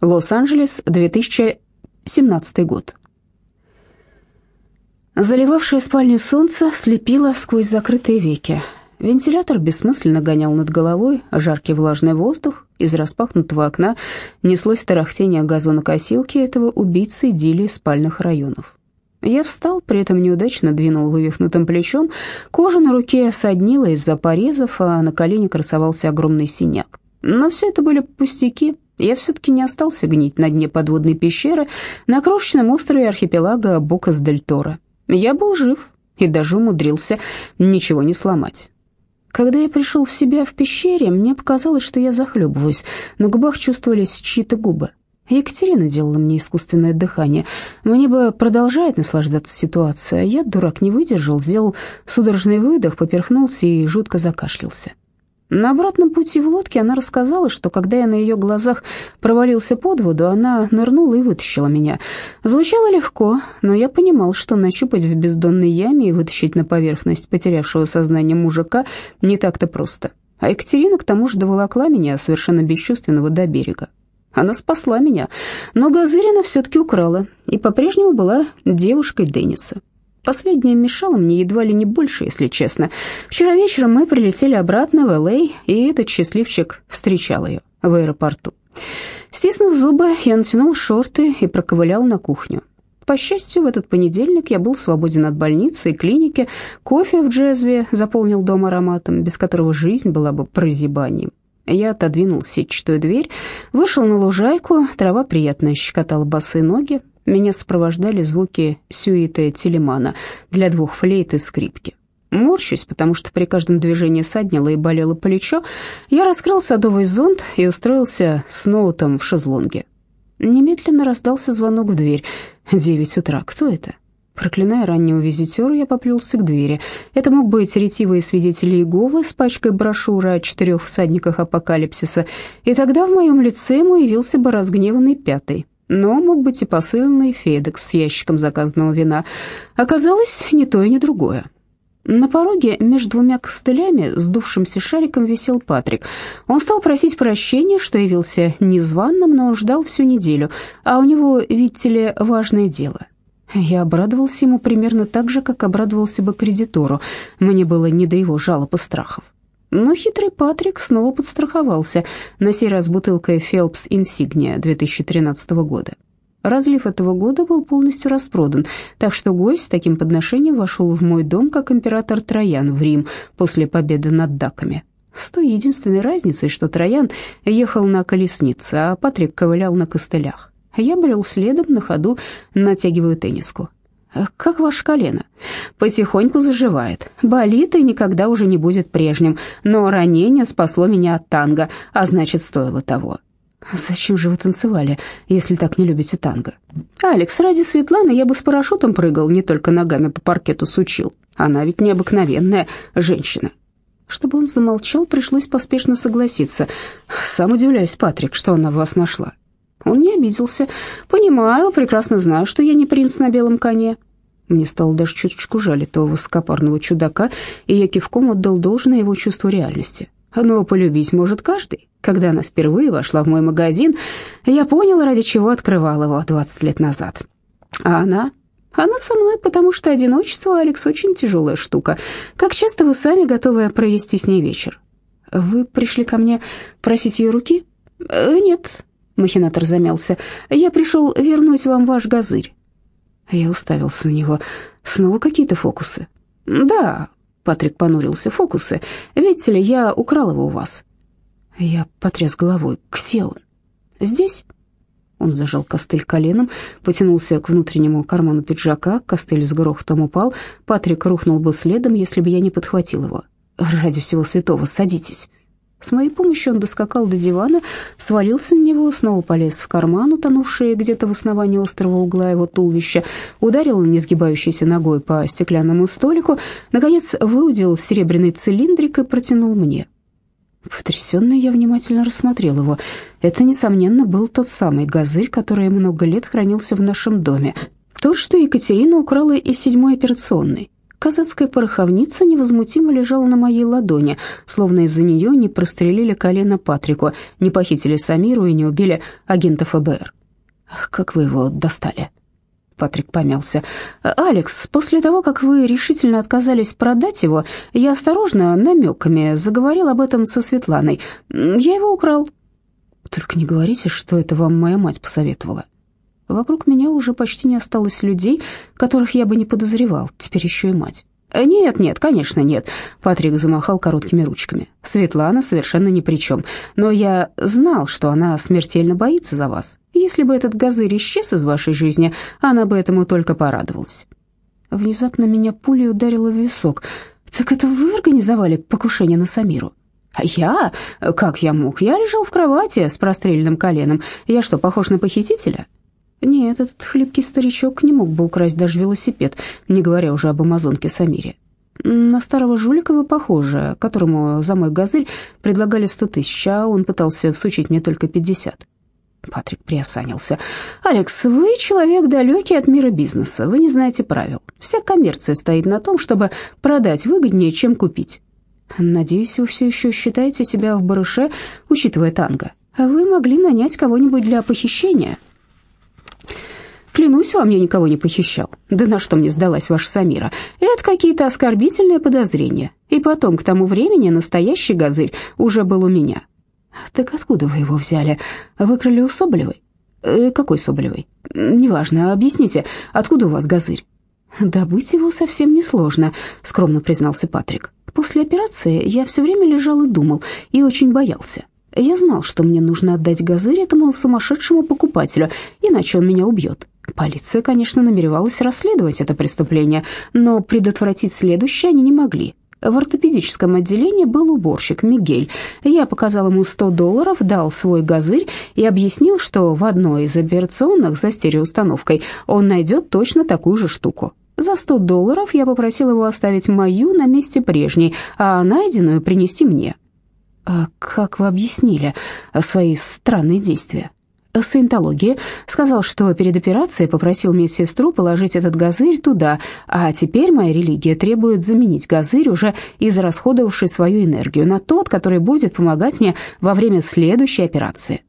Лос-Анджелес, 2017 год. Заливавшее спальню солнце слепило сквозь закрытые веки. Вентилятор бессмысленно гонял над головой жаркий влажный воздух. Из распахнутого окна неслось тарахтение газонокосилки этого убийцы идиллии спальных районов. Я встал, при этом неудачно двинул вывихнутым плечом. Кожа на руке соднила из-за порезов, а на колене красовался огромный синяк. Но все это были пустяки. Я все-таки не остался гнить на дне подводной пещеры на крошечном острове архипелага Бокас-дель-Торо. Я был жив и даже умудрился ничего не сломать. Когда я пришел в себя в пещере, мне показалось, что я захлебываюсь. На губах чувствовались чьи-то губы. Екатерина делала мне искусственное дыхание. Мне бы продолжать наслаждаться ситуацией, а я, дурак, не выдержал, сделал судорожный выдох, поперхнулся и жутко закашлялся. На обратном пути в лодке она рассказала, что когда я на ее глазах провалился под воду, она нырнула и вытащила меня. Звучало легко, но я понимал, что нащупать в бездонной яме и вытащить на поверхность потерявшего сознание мужика не так-то просто. А Екатерина к тому же доволокла меня совершенно бесчувственного до берега. Она спасла меня, но Газырина все-таки украла и по-прежнему была девушкой Денниса. Последнее мешало мне едва ли не больше, если честно. Вчера вечером мы прилетели обратно в Л.А., и этот счастливчик встречал ее в аэропорту. Стиснув зубы, я натянул шорты и проковылял на кухню. По счастью, в этот понедельник я был свободен от больницы и клиники. Кофе в джезве заполнил дом ароматом, без которого жизнь была бы прозябанием. Я отодвинул сетчатую дверь, вышел на лужайку, трава приятно щекотала босые ноги, меня сопровождали звуки сюиты Телемана для двух флейт и скрипки. Морщусь, потому что при каждом движении саднило и болело плечо, я раскрыл садовый зонт и устроился с ноутом в шезлонге. Немедленно раздался звонок в дверь. Девять утра. Кто это? Проклиная раннего визитера, я поплелся к двери. Это мог быть ретивые свидетели Иеговы с пачкой брошюры о четырех всадниках апокалипсиса, и тогда в моем лице ему явился бы разгневанный пятый но мог быть и посыльный Федекс с ящиком заказанного вина. Оказалось, ни то и ни другое. На пороге между двумя костылями с дувшимся шариком висел Патрик. Он стал просить прощения, что явился незваным, но ждал всю неделю, а у него, видите ли, важное дело. Я обрадовался ему примерно так же, как обрадовался бы кредитору. Мне было не до его жалоб и страхов. Но хитрый Патрик снова подстраховался, на сей раз бутылкой Phelps Insignia 2013 года. Разлив этого года был полностью распродан, так что гость с таким подношением вошел в мой дом, как император Троян в Рим после победы над даками. С той единственной разницей, что Троян ехал на колеснице, а Патрик ковылял на костылях. Я брел следом, на ходу натягиваю тенниску. «Как ваше колено?» «Потихоньку заживает. Болит и никогда уже не будет прежним, но ранение спасло меня от танго, а значит, стоило того». «Зачем же вы танцевали, если так не любите танго?» «Алекс, ради Светланы я бы с парашютом прыгал, не только ногами по паркету сучил. Она ведь необыкновенная женщина». Чтобы он замолчал, пришлось поспешно согласиться. «Сам удивляюсь, Патрик, что она в вас нашла». Он не обиделся. «Понимаю, прекрасно знаю, что я не принц на белом коне». Мне стало даже чуточку жаль этого высокопарного чудака, и я кивком отдал должное его чувству реальности. Но полюбить может каждый. Когда она впервые вошла в мой магазин, я понял, ради чего открывал его 20 лет назад. А она? Она со мной, потому что одиночество, Алекс, очень тяжелая штука. Как часто вы сами готовы провести с ней вечер? Вы пришли ко мне просить ее руки? Э, нет, Махинатор замялся. «Я пришел вернуть вам ваш газырь». Я уставился на него. «Снова какие-то фокусы?» «Да», — Патрик понурился, — «фокусы. Видите ли, я украл его у вас». Я потряс головой. «Где он?» «Здесь». Он зажал костыль коленом, потянулся к внутреннему карману пиджака, костыль с грохотом упал. Патрик рухнул бы следом, если бы я не подхватил его. «Ради всего святого, садитесь». С моей помощью он доскакал до дивана, свалился на него, снова полез в карман, утонувший где-то в основании острого угла его туловища, ударил несгибающейся ногой по стеклянному столику, наконец выудил серебряный цилиндрик и протянул мне. Потрясенный я внимательно рассмотрел его. Это, несомненно, был тот самый газырь, который много лет хранился в нашем доме. Тот, что Екатерина украла из седьмой операционной. Казацкая пороховница невозмутимо лежала на моей ладони, словно из-за нее не прострелили колено Патрику, не похитили Самиру и не убили агента ФБР. «Как вы его достали?» Патрик помялся. «Алекс, после того, как вы решительно отказались продать его, я осторожно, намеками, заговорил об этом со Светланой. Я его украл». «Только не говорите, что это вам моя мать посоветовала». Вокруг меня уже почти не осталось людей, которых я бы не подозревал, теперь еще и мать. «Нет, нет, конечно, нет», — Патрик замахал короткими ручками. «Светлана совершенно ни при чем. Но я знал, что она смертельно боится за вас. Если бы этот газырь исчез из вашей жизни, она бы этому только порадовалась». Внезапно меня пулей ударило в висок. «Так это вы организовали покушение на Самиру?» «А я? Как я мог? Я лежал в кровати с простреленным коленом. Я что, похож на похитителя?» Нет, этот хлипкий старичок не мог бы украсть даже велосипед, не говоря уже об амазонке Самире. На старого жулика вы похожи, которому за мой газель предлагали сто тысяч, а он пытался всучить мне только пятьдесят. Патрик приосанился. «Алекс, вы человек далекий от мира бизнеса, вы не знаете правил. Вся коммерция стоит на том, чтобы продать выгоднее, чем купить. Надеюсь, вы все еще считаете себя в барыше, учитывая танго. Вы могли нанять кого-нибудь для похищения». Клянусь вам, я никого не похищал. Да на что мне сдалась ваша Самира? Это какие-то оскорбительные подозрения. И потом, к тому времени, настоящий газырь уже был у меня. Так откуда вы его взяли? Выкрали у Соболевой? Э, какой Соболевой? Неважно, объясните, откуда у вас газырь? Добыть его совсем несложно, скромно признался Патрик. После операции я все время лежал и думал, и очень боялся. Я знал, что мне нужно отдать газырь этому сумасшедшему покупателю, иначе он меня убьет. Полиция, конечно, намеревалась расследовать это преступление, но предотвратить следующее они не могли. В ортопедическом отделении был уборщик Мигель. Я показал ему 100 долларов, дал свой газырь и объяснил, что в одной из операционных за стереоустановкой он найдет точно такую же штуку. За 100 долларов я попросил его оставить мою на месте прежней, а найденную принести мне. «А как вы объяснили свои странные действия?» саентологии, сказал, что перед операцией попросил медсестру положить этот газырь туда, а теперь моя религия требует заменить газырь, уже израсходовавший свою энергию, на тот, который будет помогать мне во время следующей операции.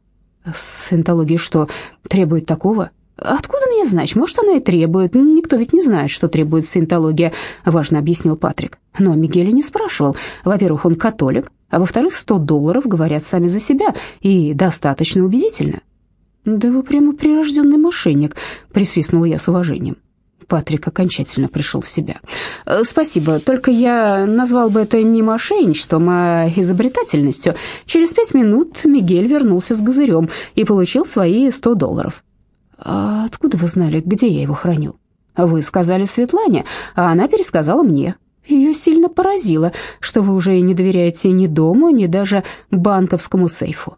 Саентология что, требует такого? Откуда мне знать? Может, она и требует. Никто ведь не знает, что требует саентология, важно объяснил Патрик. Но Мигеля не спрашивал. Во-первых, он католик, а во-вторых, 100 долларов говорят сами за себя и достаточно убедительно. «Да вы прямо прирожденный мошенник», — присвистнул я с уважением. Патрик окончательно пришел в себя. «Э, «Спасибо, только я назвал бы это не мошенничеством, а изобретательностью. Через пять минут Мигель вернулся с газырем и получил свои сто долларов». «А откуда вы знали, где я его храню?» «Вы сказали Светлане, а она пересказала мне. Ее сильно поразило, что вы уже не доверяете ни дому, ни даже банковскому сейфу».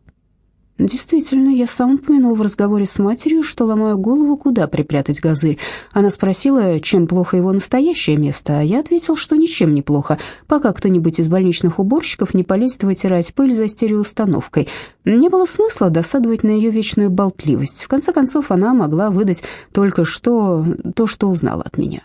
Действительно, я сам упомянул в разговоре с матерью, что ломаю голову, куда припрятать газырь. Она спросила, чем плохо его настоящее место, а я ответил, что ничем не плохо, пока кто-нибудь из больничных уборщиков не полезет вытирать пыль за стереоустановкой. Не было смысла досадовать на ее вечную болтливость. В конце концов, она могла выдать только что то, что узнала от меня.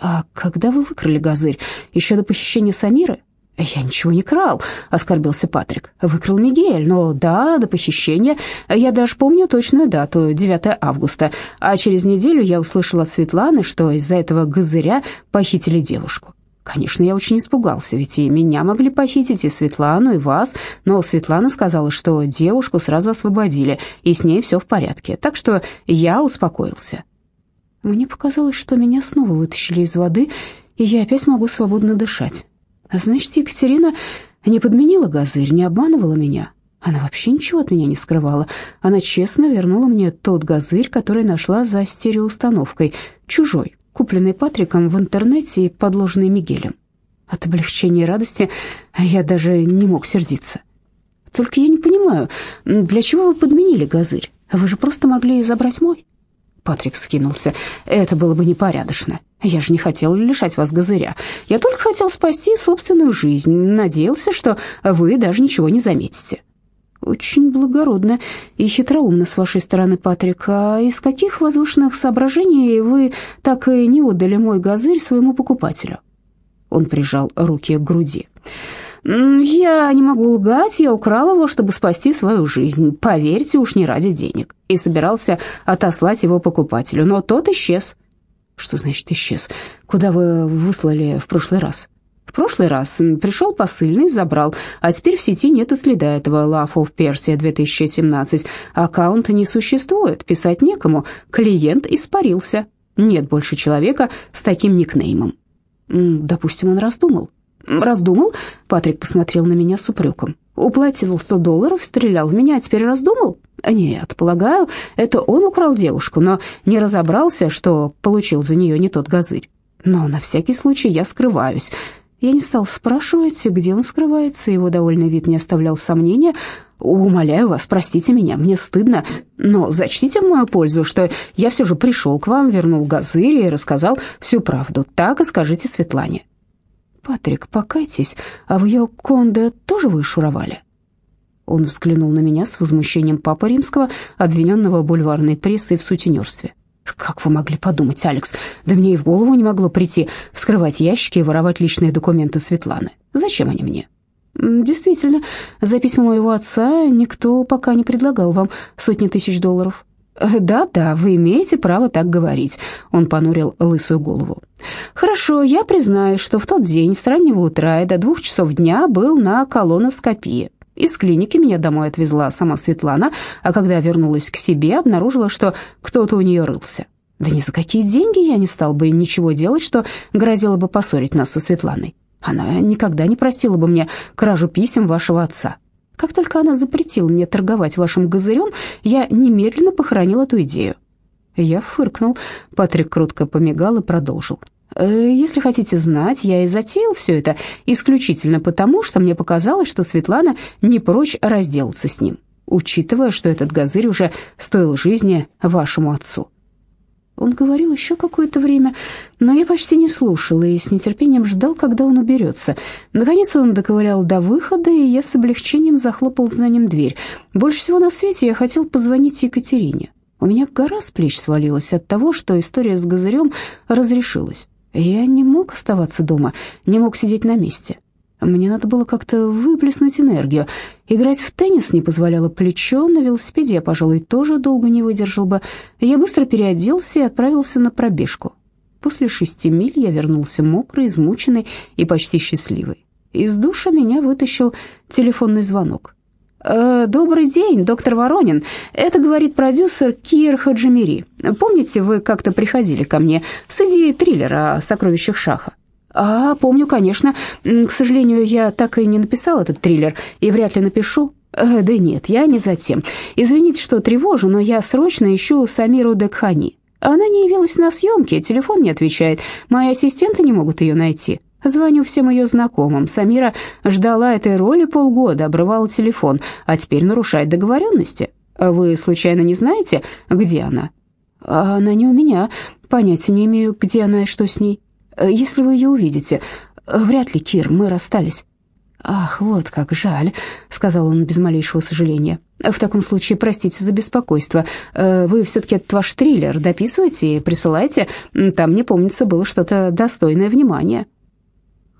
«А когда вы выкрали газырь? Еще до похищения Самиры?» «Я ничего не крал», — оскорбился Патрик. «Выкрал Мигель, но да, до похищения. Я даже помню точную дату, 9 августа. А через неделю я услышала от Светланы, что из-за этого газыря похитили девушку. Конечно, я очень испугался, ведь и меня могли похитить, и Светлану, и вас, но Светлана сказала, что девушку сразу освободили, и с ней все в порядке, так что я успокоился». Мне показалось, что меня снова вытащили из воды, и я опять могу свободно дышать. Значит, Екатерина не подменила газырь, не обманывала меня. Она вообще ничего от меня не скрывала. Она честно вернула мне тот газырь, который нашла за стереоустановкой, чужой, купленный Патриком в интернете и подложенный Мигелем. От облегчения и радости я даже не мог сердиться. Только я не понимаю, для чего вы подменили газырь? Вы же просто могли забрать мой. Патрик скинулся. Это было бы непорядочно. Я же не хотел лишать вас газыря. Я только хотел спасти собственную жизнь. Надеялся, что вы даже ничего не заметите. Очень благородно и хитроумно с вашей стороны, Патрик. А из каких возвышенных соображений вы так и не отдали мой газырь своему покупателю? Он прижал руки к груди. «Я не могу лгать, я украл его, чтобы спасти свою жизнь, поверьте, уж не ради денег, и собирался отослать его покупателю, но тот исчез». «Что значит исчез? Куда вы выслали в прошлый раз?» В прошлый раз пришел посыльный, забрал, а теперь в сети нет и следа этого Love of Persia 2017. Аккаунта не существует, писать некому, клиент испарился. Нет больше человека с таким никнеймом. Допустим, он раздумал. «Раздумал?» — Патрик посмотрел на меня с упреком. «Уплатил сто долларов, стрелял в меня, а теперь раздумал?» «Нет, полагаю, это он украл девушку, но не разобрался, что получил за нее не тот газырь. Но на всякий случай я скрываюсь. Я не стал спрашивать, где он скрывается, его довольный вид не оставлял сомнения. «Умоляю вас, простите меня, мне стыдно, но зачтите в мою пользу, что я все же пришел к вам, вернул газырь и рассказал всю правду. Так и скажите Светлане». «Патрик, покайтесь, а в ее конде тоже вы шуровали?» Он взглянул на меня с возмущением папы римского, обвиненного бульварной прессой в сутенерстве. «Как вы могли подумать, Алекс? Да мне и в голову не могло прийти вскрывать ящики и воровать личные документы Светланы. Зачем они мне?» «Действительно, за письмо моего отца никто пока не предлагал вам сотни тысяч долларов». «Да-да, вы имеете право так говорить», — он понурил лысую голову. «Хорошо, я признаю, что в тот день с раннего утра и до двух часов дня был на колоноскопии. Из клиники меня домой отвезла сама Светлана, а когда вернулась к себе, обнаружила, что кто-то у нее рылся. Да ни за какие деньги я не стал бы ничего делать, что грозило бы поссорить нас со Светланой. Она никогда не простила бы мне кражу писем вашего отца. Как только она запретила мне торговать вашим газырем, я немедленно похоронил эту идею. Я фыркнул, Патрик крутко помигал и продолжил. Э, если хотите знать, я и затеял все это исключительно потому, что мне показалось, что Светлана не прочь разделаться с ним, учитывая, что этот газырь уже стоил жизни вашему отцу. Он говорил еще какое-то время, но я почти не слушал и с нетерпением ждал, когда он уберется. Наконец он доковырял до выхода, и я с облегчением захлопал за ним дверь. Больше всего на свете я хотел позвонить Екатерине. У меня гора с плеч свалилась от того, что история с газырем разрешилась. Я не мог оставаться дома, не мог сидеть на месте. Мне надо было как-то выплеснуть энергию. Играть в теннис не позволяло плечо, на велосипеде я, пожалуй, тоже долго не выдержал бы. Я быстро переоделся и отправился на пробежку. После шести миль я вернулся мокрый, измученный и почти счастливый. Из душа меня вытащил телефонный звонок. «Э, «Добрый день, доктор Воронин. Это, говорит продюсер Кир Хаджимири. Помните, вы как-то приходили ко мне с идеей триллера о сокровищах Шаха?» «А, помню, конечно. К сожалению, я так и не написал этот триллер и вряд ли напишу. Э, да нет, я не затем. Извините, что тревожу, но я срочно ищу Самиру Декхани. Она не явилась на съемки, телефон не отвечает. Мои ассистенты не могут ее найти. Звоню всем ее знакомым. Самира ждала этой роли полгода, обрывала телефон, а теперь нарушает договоренности. Вы случайно не знаете, где она? Она не у меня. Понятия не имею, где она и что с ней. Если вы ее увидите, вряд ли, Кир, мы расстались. «Ах, вот как жаль», — сказал он без малейшего сожаления. «В таком случае, простите за беспокойство. Вы все-таки этот ваш триллер дописываете и присылайте. Там, мне помнится, было что-то достойное внимания».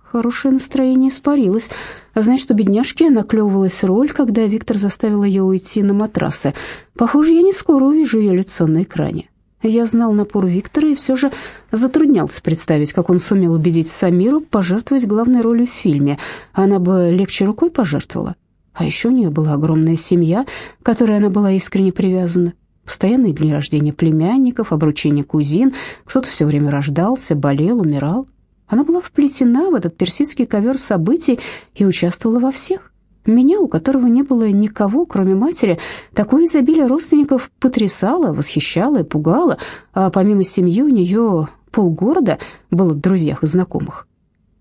Хорошее настроение испарилось. Значит, у бедняжки наклевывалась роль, когда Виктор заставил ее уйти на матрасы. Похоже, я не скоро увижу ее лицо на экране. Я знал напор Виктора и все же затруднялся представить, как он сумел убедить Самиру пожертвовать главной ролью в фильме. Она бы легче рукой пожертвовала. А еще у нее была огромная семья, к которой она была искренне привязана. Постоянные дни рождения племянников, обручение кузин. Кто-то все время рождался, болел, умирал. Она была вплетена в этот персидский ковер событий и участвовала во всех. Меня, у которого не было никого, кроме матери, такое изобилие родственников потрясало, восхищало и пугало, а помимо семьи у нее полгорода было в друзьях и знакомых.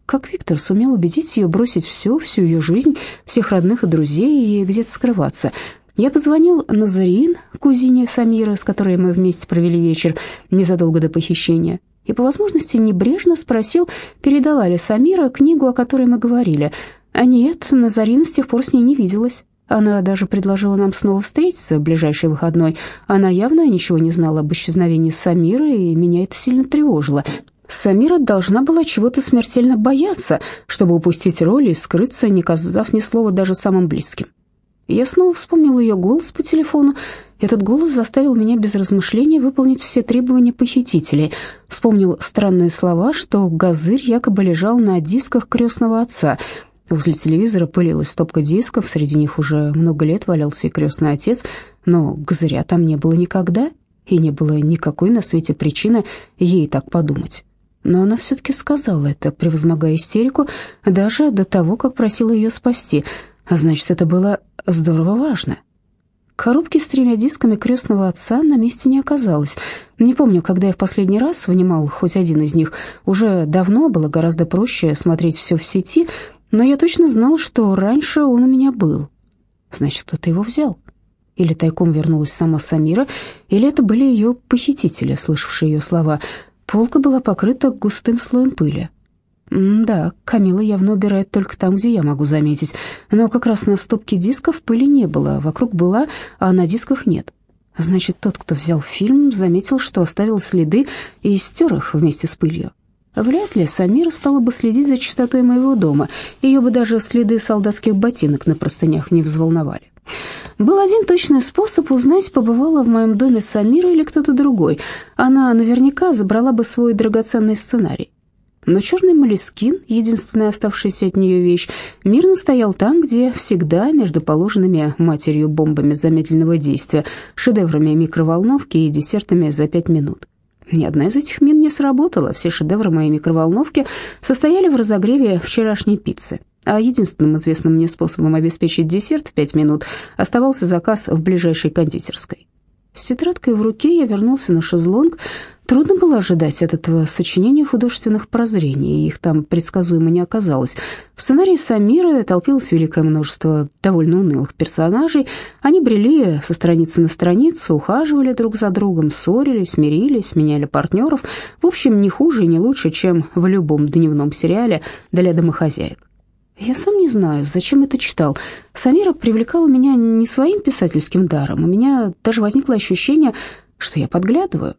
Как Виктор сумел убедить ее бросить все, всю ее жизнь, всех родных и друзей и где-то скрываться. Я позвонил Назарин, кузине Самира, с которой мы вместе провели вечер незадолго до похищения и по возможности небрежно спросил, передала ли Самира книгу, о которой мы говорили. А нет, Назарина с тех пор с ней не виделась. Она даже предложила нам снова встретиться в ближайший выходной. Она явно ничего не знала об исчезновении Самира, и меня это сильно тревожило. Самира должна была чего-то смертельно бояться, чтобы упустить роль и скрыться, не сказав ни слова даже самым близким. Я снова вспомнил ее голос по телефону. Этот голос заставил меня без размышления выполнить все требования похитителей. Вспомнил странные слова, что Газырь якобы лежал на дисках крестного отца. Возле телевизора пылилась стопка дисков, среди них уже много лет валялся и крестный отец, но Газыря там не было никогда, и не было никакой на свете причины ей так подумать. Но она все-таки сказала это, превозмогая истерику, даже до того, как просила ее спасти, а значит, это было здорово важно. Коробки с тремя дисками крестного отца на месте не оказалось. Не помню, когда я в последний раз вынимал хоть один из них. Уже давно было гораздо проще смотреть все в сети, но я точно знал, что раньше он у меня был. Значит, кто-то его взял. Или тайком вернулась сама Самира, или это были ее похитители, слышавшие ее слова. Полка была покрыта густым слоем пыли. Да, Камила явно убирает только там, где я могу заметить. Но как раз на стопке дисков пыли не было, вокруг была, а на дисках нет. Значит, тот, кто взял фильм, заметил, что оставил следы и стер их вместе с пылью. Вряд ли Самира стала бы следить за чистотой моего дома. Ее бы даже следы солдатских ботинок на простынях не взволновали. Был один точный способ узнать, побывала в моем доме Самира или кто-то другой. Она наверняка забрала бы свой драгоценный сценарий. Но черный молескин, единственная оставшаяся от нее вещь, мирно стоял там, где всегда, между положенными матерью бомбами замедленного действия, шедеврами микроволновки и десертами за пять минут. Ни одна из этих мин не сработала, все шедевры моей микроволновки состояли в разогреве вчерашней пиццы. А единственным известным мне способом обеспечить десерт в пять минут оставался заказ в ближайшей кондитерской. С тетрадкой в руке я вернулся на шезлонг, Трудно было ожидать от этого сочинения художественных прозрений, их там предсказуемо не оказалось. В сценарии Самира толпилось великое множество довольно унылых персонажей. Они брели со страницы на страницу, ухаживали друг за другом, ссорились, мирились, меняли партнеров. В общем, не хуже и не лучше, чем в любом дневном сериале для домохозяек. Я сам не знаю, зачем это читал. Самира привлекала меня не своим писательским даром, у меня даже возникло ощущение, что я подглядываю.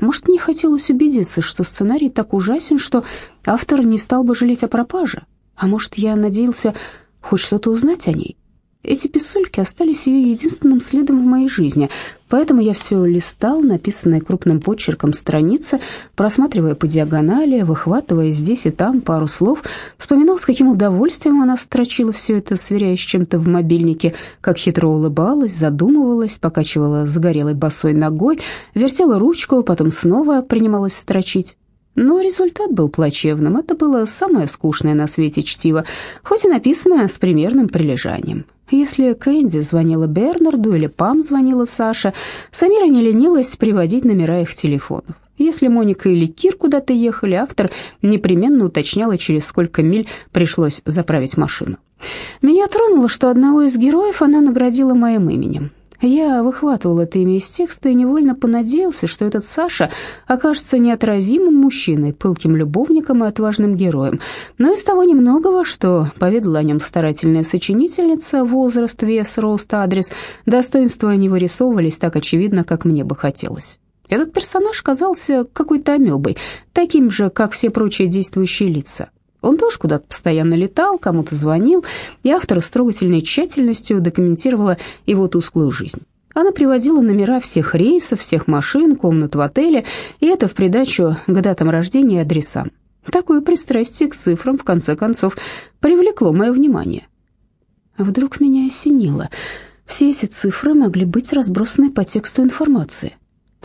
Может, мне хотелось убедиться, что сценарий так ужасен, что автор не стал бы жалеть о пропаже? А может, я надеялся хоть что-то узнать о ней? Эти писульки остались ее единственным следом в моей жизни, поэтому я все листал, написанные крупным почерком страницы, просматривая по диагонали, выхватывая здесь и там пару слов, вспоминал, с каким удовольствием она строчила все это, сверяясь с чем-то в мобильнике, как хитро улыбалась, задумывалась, покачивала загорелой босой ногой, вертела ручку, потом снова принималась строчить. Но результат был плачевным. Это было самое скучное на свете чтиво, хоть и написанное с примерным прилежанием. Если Кэнди звонила Бернарду или Пам звонила Саше, Самира не ленилась приводить номера их телефонов. Если Моника или Кир куда-то ехали, автор непременно уточняла, через сколько миль пришлось заправить машину. Меня тронуло, что одного из героев она наградила моим именем. Я выхватывал это имя из текста и невольно понадеялся, что этот Саша окажется неотразимым мужчиной, пылким любовником и отважным героем. Но из того немногого, что поведала о нем старательная сочинительница, возраст, вес, рост, адрес, достоинства не вырисовывались так очевидно, как мне бы хотелось. Этот персонаж казался какой-то амебой, таким же, как все прочие действующие лица. Он тоже куда-то постоянно летал, кому-то звонил, и автор с трогательной тщательностью документировала его тусклую жизнь. Она приводила номера всех рейсов, всех машин, комнат в отеле, и это в придачу к датам рождения и адресам. Такое пристрастие к цифрам, в конце концов, привлекло мое внимание. Вдруг меня осенило. Все эти цифры могли быть разбросаны по тексту информации.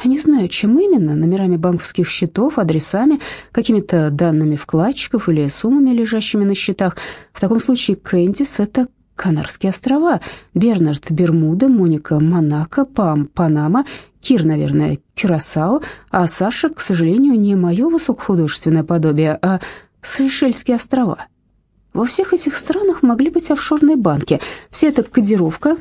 Не знаю, чем именно, номерами банковских счетов, адресами, какими-то данными вкладчиков или суммами, лежащими на счетах. В таком случае Кэндис — это Канарские острова, Бернард — Бермуда, Моника — Монако, Пам — Панама, Кир, наверное, Кюрасао, а Саша, к сожалению, не мое высокохудожественное подобие, а Сейшельские острова. Во всех этих странах могли быть офшорные банки. Вся эта кодировка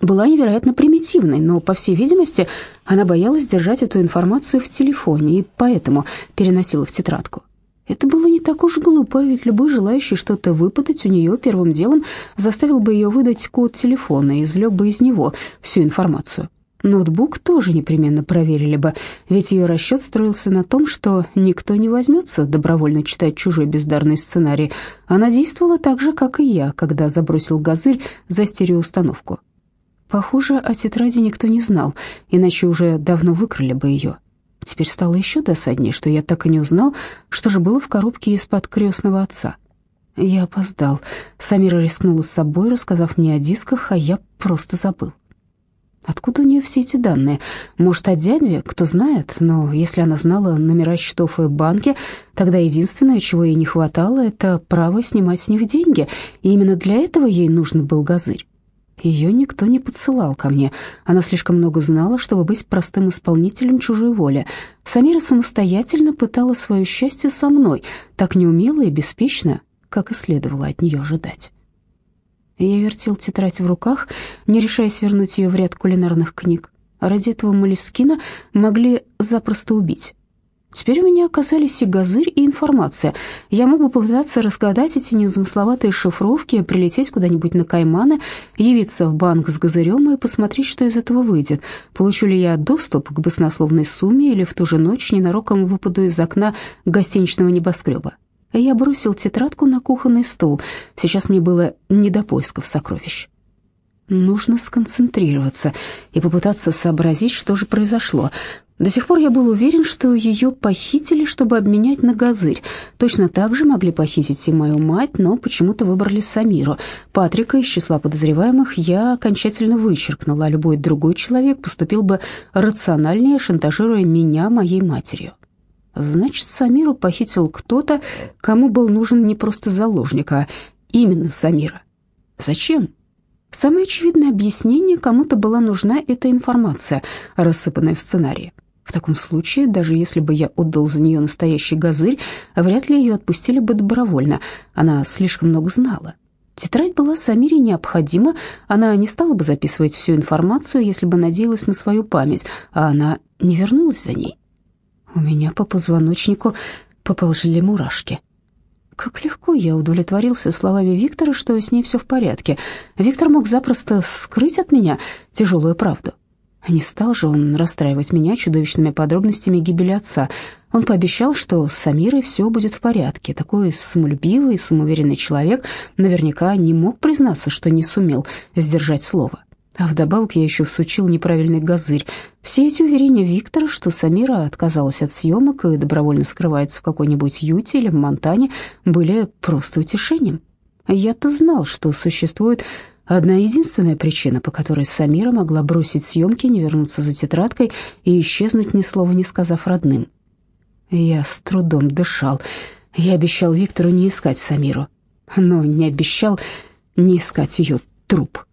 была невероятно примитивной, но, по всей видимости, она боялась держать эту информацию в телефоне и поэтому переносила в тетрадку. Это было не так уж глупо, ведь любой желающий что-то выпытать у нее первым делом заставил бы ее выдать код телефона и извлек бы из него всю информацию. Ноутбук тоже непременно проверили бы, ведь ее расчет строился на том, что никто не возьмется добровольно читать чужой бездарный сценарий. Она действовала так же, как и я, когда забросил газырь за стереоустановку. Похоже, о тетради никто не знал, иначе уже давно выкрали бы ее. Теперь стало еще досаднее, что я так и не узнал, что же было в коробке из-под крестного отца. Я опоздал. Самира рискнула с собой, рассказав мне о дисках, а я просто забыл. Откуда у нее все эти данные? Может, о дяде? Кто знает. Но если она знала номера счетов и банки, тогда единственное, чего ей не хватало, это право снимать с них деньги. И именно для этого ей нужен был газырь. Ее никто не подсылал ко мне. Она слишком много знала, чтобы быть простым исполнителем чужой воли. Самира самостоятельно пытала свое счастье со мной, так неумело и беспечно, как и следовало от нее ожидать. Я вертел тетрадь в руках, не решаясь вернуть ее в ряд кулинарных книг. Ради этого Малискина могли запросто убить. Теперь у меня оказались и газырь, и информация. Я мог бы попытаться разгадать эти незамысловатые шифровки, прилететь куда-нибудь на Кайманы, явиться в банк с газырем и посмотреть, что из этого выйдет. Получу ли я доступ к баснословной сумме или в ту же ночь ненароком выпаду из окна гостиничного небоскреба. Я бросил тетрадку на кухонный стол. Сейчас мне было не до поисков сокровищ. Нужно сконцентрироваться и попытаться сообразить, что же произошло. До сих пор я был уверен, что ее похитили, чтобы обменять на газырь. Точно так же могли похитить и мою мать, но почему-то выбрали Самиру. Патрика из числа подозреваемых я окончательно вычеркнул, а любой другой человек поступил бы рациональнее, шантажируя меня моей матерью. Значит, Самиру похитил кто-то, кому был нужен не просто заложник, а именно Самира. Зачем? Самое очевидное объяснение, кому-то была нужна эта информация, рассыпанная в сценарии. В таком случае, даже если бы я отдал за нее настоящий газырь, вряд ли ее отпустили бы добровольно. Она слишком много знала. Тетрадь была Самире необходима, она не стала бы записывать всю информацию, если бы надеялась на свою память, а она не вернулась за ней. У меня по позвоночнику поползли мурашки. Как легко я удовлетворился словами Виктора, что с ней все в порядке. Виктор мог запросто скрыть от меня тяжелую правду. Не стал же он расстраивать меня чудовищными подробностями гибели отца. Он пообещал, что с Самирой все будет в порядке. Такой самолюбивый самоуверенный человек наверняка не мог признаться, что не сумел сдержать слово. А вдобавок я еще всучил неправильный газырь. Все эти уверения Виктора, что Самира отказалась от съемок и добровольно скрывается в какой-нибудь Юте или в Монтане, были просто утешением. Я-то знал, что существует одна единственная причина, по которой Самира могла бросить съемки, не вернуться за тетрадкой и исчезнуть ни слова не сказав родным. Я с трудом дышал. Я обещал Виктору не искать Самиру, но не обещал не искать ее труп.